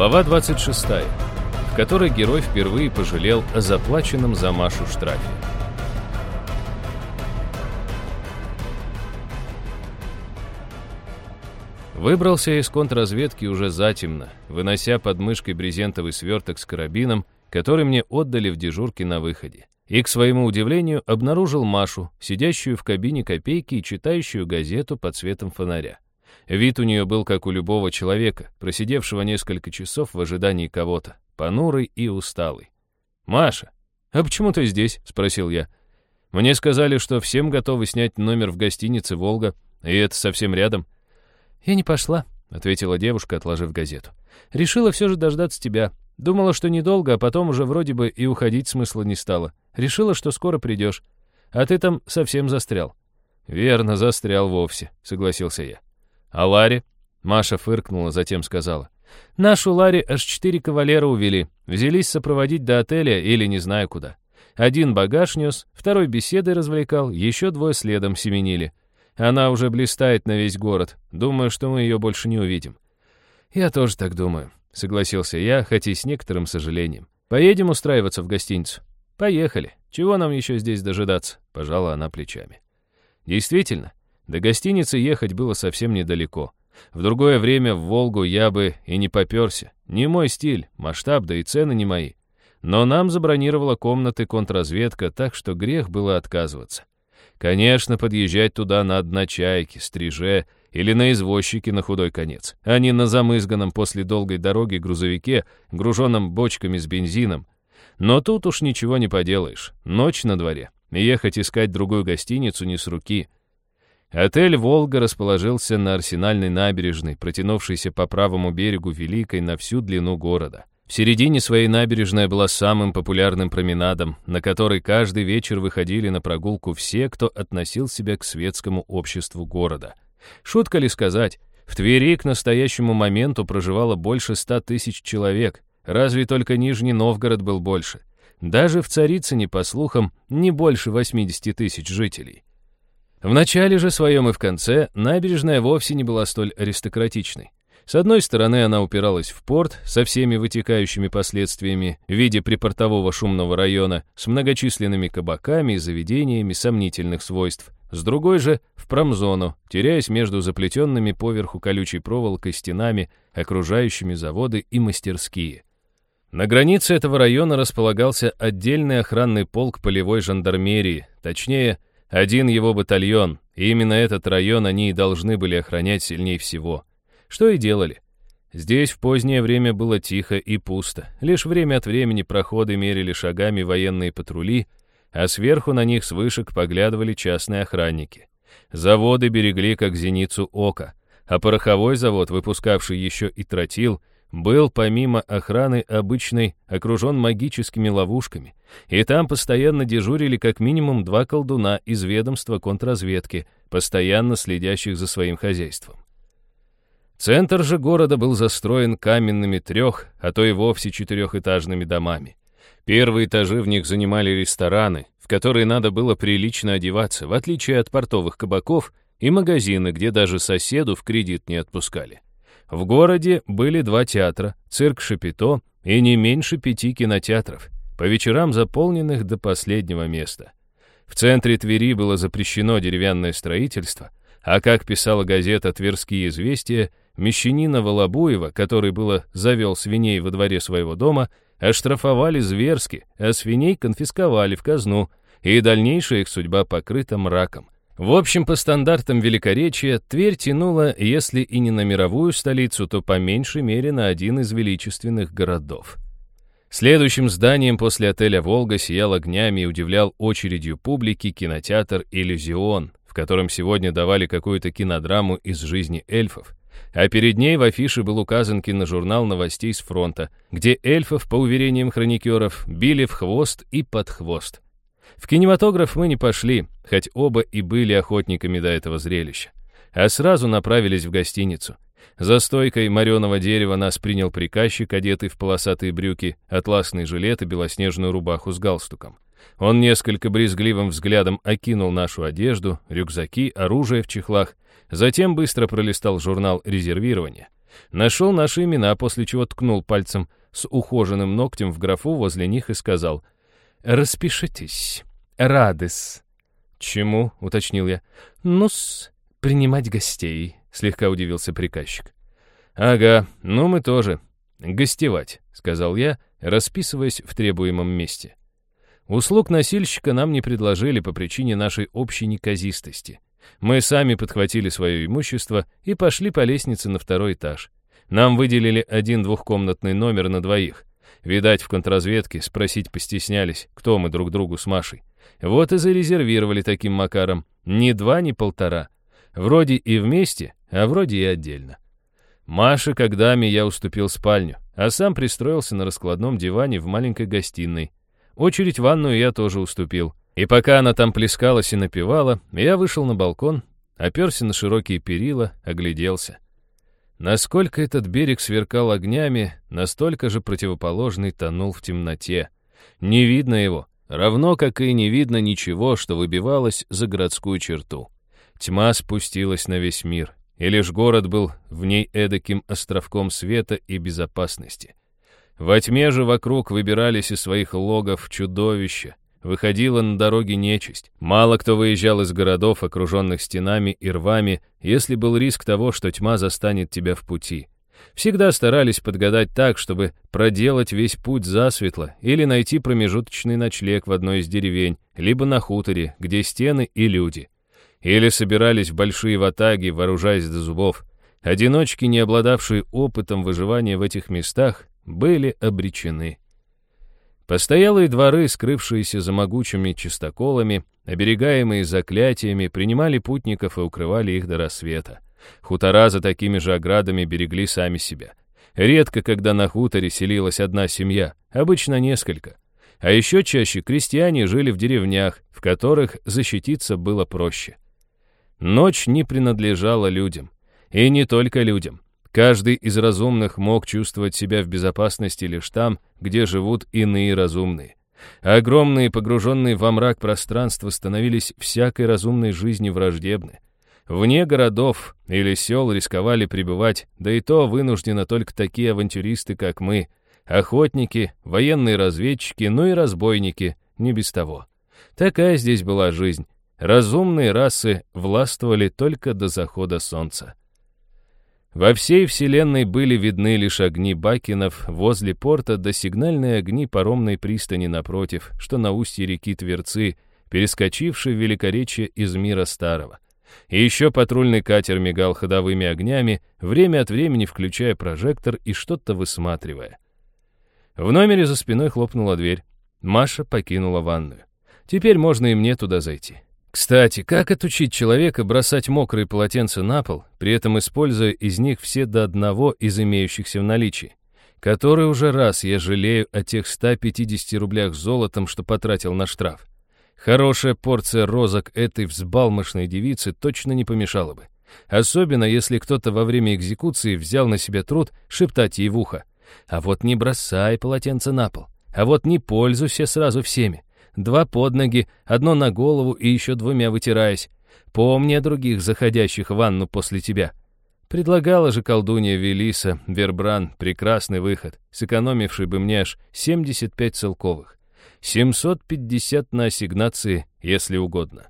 Глава 26, в которой герой впервые пожалел о заплаченном за Машу штрафе. Выбрался из контрразведки уже затемно, вынося под мышкой брезентовый сверток с карабином, который мне отдали в дежурке на выходе. И, к своему удивлению, обнаружил Машу, сидящую в кабине копейки и читающую газету под светом фонаря. Вид у нее был как у любого человека, просидевшего несколько часов в ожидании кого-то, понурый и усталый. «Маша, а почему ты здесь?» — спросил я. «Мне сказали, что всем готовы снять номер в гостинице «Волга», и это совсем рядом». «Я не пошла», — ответила девушка, отложив газету. «Решила все же дождаться тебя. Думала, что недолго, а потом уже вроде бы и уходить смысла не стало. Решила, что скоро придешь. А ты там совсем застрял». «Верно, застрял вовсе», — согласился я. «А Ларри?» — Маша фыркнула, затем сказала. «Нашу Ларри аж четыре кавалера увели. Взялись сопроводить до отеля или не знаю куда. Один багаж нес, второй беседой развлекал, еще двое следом семенили. Она уже блистает на весь город. Думаю, что мы ее больше не увидим». «Я тоже так думаю», — согласился я, хотя и с некоторым сожалением. «Поедем устраиваться в гостиницу?» «Поехали. Чего нам еще здесь дожидаться?» — пожала она плечами. Действительно, до гостиницы ехать было совсем недалеко. В другое время в Волгу я бы и не попёрся. Не мой стиль, масштаб, да и цены не мои. Но нам забронировала комнаты контрразведка, так что грех было отказываться. Конечно, подъезжать туда надо на чайке, стриже или на извозчике на худой конец, а не на замызганном после долгой дороги грузовике, груженном бочками с бензином. Но тут уж ничего не поделаешь. Ночь на дворе. Ехать искать другую гостиницу не с руки. Отель «Волга» расположился на Арсенальной набережной, протянувшейся по правому берегу Великой на всю длину города. В середине своей набережная была самым популярным променадом, на который каждый вечер выходили на прогулку все, кто относил себя к светскому обществу города. Шутка ли сказать, в Твери к настоящему моменту проживало больше ста тысяч человек, разве только Нижний Новгород был больше. Даже в Царицыне, по слухам, не больше 80 тысяч жителей. В начале же своем и в конце набережная вовсе не была столь аристократичной. С одной стороны, она упиралась в порт со всеми вытекающими последствиями в виде припортового шумного района с многочисленными кабаками и заведениями сомнительных свойств. С другой же — в промзону, теряясь между заплетенными поверху колючей проволокой стенами, окружающими заводы и мастерские. На границе этого района располагался отдельный охранный полк полевой жандармерии, точнее, один его батальон, и именно этот район они и должны были охранять сильнее всего — что и делали. Здесь в позднее время было тихо и пусто. Лишь время от времени проходы мерили шагами военные патрули, а сверху на них с вышек поглядывали частные охранники. Заводы берегли как зеницу ока, а пороховой завод, выпускавший еще и тротил, был помимо охраны обычной окружен магическими ловушками, и там постоянно дежурили как минимум два колдуна из ведомства контрразведки, постоянно следящих за своим хозяйством. Центр же города был застроен каменными трех, а то и вовсе четырехэтажными домами. Первые этажи в них занимали рестораны, в которые надо было прилично одеваться, в отличие от портовых кабаков и магазины, где даже соседу в кредит не отпускали. В городе были два театра, цирк Шапито и не меньше пяти кинотеатров, по вечерам заполненных до последнего места. В центре Твери было запрещено деревянное строительство, а как писала газета «Тверские известия», Мещанина Волобуева, который было завел свиней во дворе своего дома, оштрафовали зверски, а свиней конфисковали в казну, и дальнейшая их судьба покрыта мраком. В общем, по стандартам великоречия, Тверь тянула, если и не на мировую столицу, то по меньшей мере на один из величественных городов. Следующим зданием после отеля «Волга» сиял огнями и удивлял очередью публики кинотеатр «Иллюзион», в котором сегодня давали какую-то кинодраму из жизни эльфов а перед ней в афише был указан киножурнал новостей с фронта, где эльфов, по уверениям хроникеров, били в хвост и под хвост. В кинематограф мы не пошли, хоть оба и были охотниками до этого зрелища, а сразу направились в гостиницу. За стойкой мореного дерева нас принял приказчик, одетый в полосатые брюки, атласный жилет и белоснежную рубаху с галстуком. Он несколько брезгливым взглядом окинул нашу одежду, рюкзаки, оружие в чехлах, Затем быстро пролистал журнал резервирования, Нашел наши имена, после чего ткнул пальцем с ухоженным ногтем в графу возле них и сказал «Распишитесь. Радес». «Чему?» — уточнил я. «Ну-с, принимать гостей», — слегка удивился приказчик. «Ага, ну мы тоже. Гостевать», — сказал я, расписываясь в требуемом месте. Услуг носильщика нам не предложили по причине нашей общей неказистости. Мы сами подхватили свое имущество и пошли по лестнице на второй этаж. Нам выделили один двухкомнатный номер на двоих. Видать, в контрразведке спросить постеснялись, кто мы друг другу с Машей. Вот и зарезервировали таким макаром. Ни два, ни полтора. Вроде и вместе, а вроде и отдельно. Маше, как даме, я уступил спальню, а сам пристроился на раскладном диване в маленькой гостиной, Очередь в ванную я тоже уступил. И пока она там плескалась и напевала, я вышел на балкон, оперся на широкие перила, огляделся. Насколько этот берег сверкал огнями, настолько же противоположный тонул в темноте. Не видно его, равно как и не видно ничего, что выбивалось за городскую черту. Тьма спустилась на весь мир, и лишь город был в ней эдаким островком света и безопасности. Во тьме же вокруг выбирались из своих логов чудовища. Выходила на дороги нечисть. Мало кто выезжал из городов, окруженных стенами и рвами, если был риск того, что тьма застанет тебя в пути. Всегда старались подгадать так, чтобы проделать весь путь засветло или найти промежуточный ночлег в одной из деревень, либо на хуторе, где стены и люди. Или собирались в большие ватаги, вооружаясь до зубов. Одиночки, не обладавшие опытом выживания в этих местах, были обречены. Постоялые дворы, скрывшиеся за могучими чистоколами, оберегаемые заклятиями, принимали путников и укрывали их до рассвета. Хутора за такими же оградами берегли сами себя. Редко, когда на хуторе селилась одна семья, обычно несколько. А еще чаще крестьяне жили в деревнях, в которых защититься было проще. Ночь не принадлежала людям. И не только людям. Каждый из разумных мог чувствовать себя в безопасности лишь там, где живут иные разумные. Огромные, погруженные во мрак пространства становились всякой разумной жизни враждебны. Вне городов или сел рисковали пребывать, да и то вынуждены только такие авантюристы, как мы, охотники, военные разведчики, ну и разбойники, не без того. Такая здесь была жизнь. Разумные расы властвовали только до захода солнца. Во всей вселенной были видны лишь огни бакенов возле порта да сигнальные огни паромной пристани напротив, что на устье реки Тверцы, перескочившей великоречие из мира старого. И еще патрульный катер мигал ходовыми огнями, время от времени включая прожектор и что-то высматривая. В номере за спиной хлопнула дверь. Маша покинула ванную. Теперь можно и мне туда зайти. Кстати, как отучить человека бросать мокрые полотенца на пол, при этом используя из них все до одного из имеющихся в наличии? Который уже раз я жалею о тех 150 рублях золотом, что потратил на штраф. Хорошая порция розок этой взбалмошной девицы точно не помешала бы. Особенно, если кто-то во время экзекуции взял на себя труд шептать ей в ухо. А вот не бросай полотенце на пол. А вот не пользуйся сразу всеми два под ноги, одно на голову и еще двумя вытираясь. Помни о других заходящих в ванну после тебя. Предлагала же колдунья Велиса Вербран прекрасный выход, сэкономивший бы мне аж 75 целковых. 750 на ассигнации, если угодно.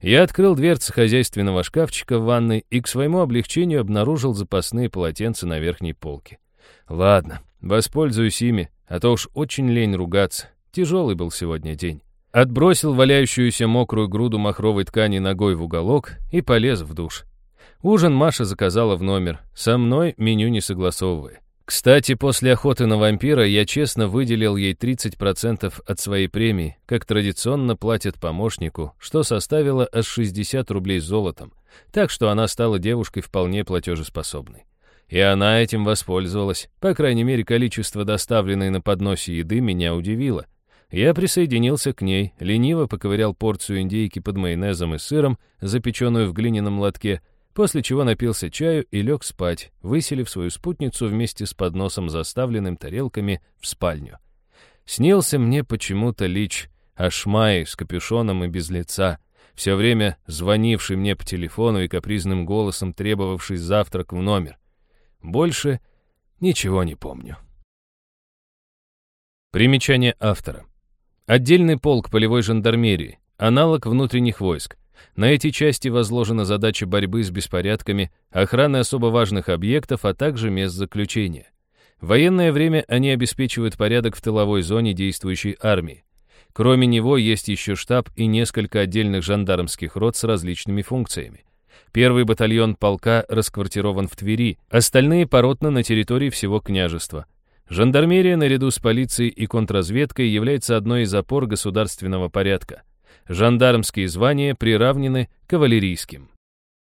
Я открыл дверцы хозяйственного шкафчика в ванной и к своему облегчению обнаружил запасные полотенца на верхней полке. Ладно, воспользуюсь ими, а то уж очень лень ругаться. Тяжелый был сегодня день. Отбросил валяющуюся мокрую груду махровой ткани ногой в уголок и полез в душ. Ужин Маша заказала в номер, со мной меню не согласовывая. Кстати, после охоты на вампира я честно выделил ей 30% от своей премии, как традиционно платят помощнику, что составило аж 60 рублей золотом, так что она стала девушкой вполне платежеспособной. И она этим воспользовалась, по крайней мере, количество доставленной на подносе еды меня удивило — я присоединился к ней, лениво поковырял порцию индейки под майонезом и сыром, запеченную в глиняном лотке, после чего напился чаю и лег спать, выселив свою спутницу вместе с подносом, заставленным тарелками, в спальню. Снился мне почему-то лич Ашмай с капюшоном и без лица, все время звонивший мне по телефону и капризным голосом требовавший завтрак в номер. Больше ничего не помню. Примечание автора. Отдельный полк полевой жандармерии, аналог внутренних войск. На эти части возложена задача борьбы с беспорядками, охраны особо важных объектов, а также мест заключения. В военное время они обеспечивают порядок в тыловой зоне действующей армии. Кроме него есть еще штаб и несколько отдельных жандармских рот с различными функциями. Первый батальон полка расквартирован в Твери, остальные поротно на территории всего княжества. Жандармерия наряду с полицией и контрразведкой является одной из опор государственного порядка. Жандармские звания приравнены кавалерийским.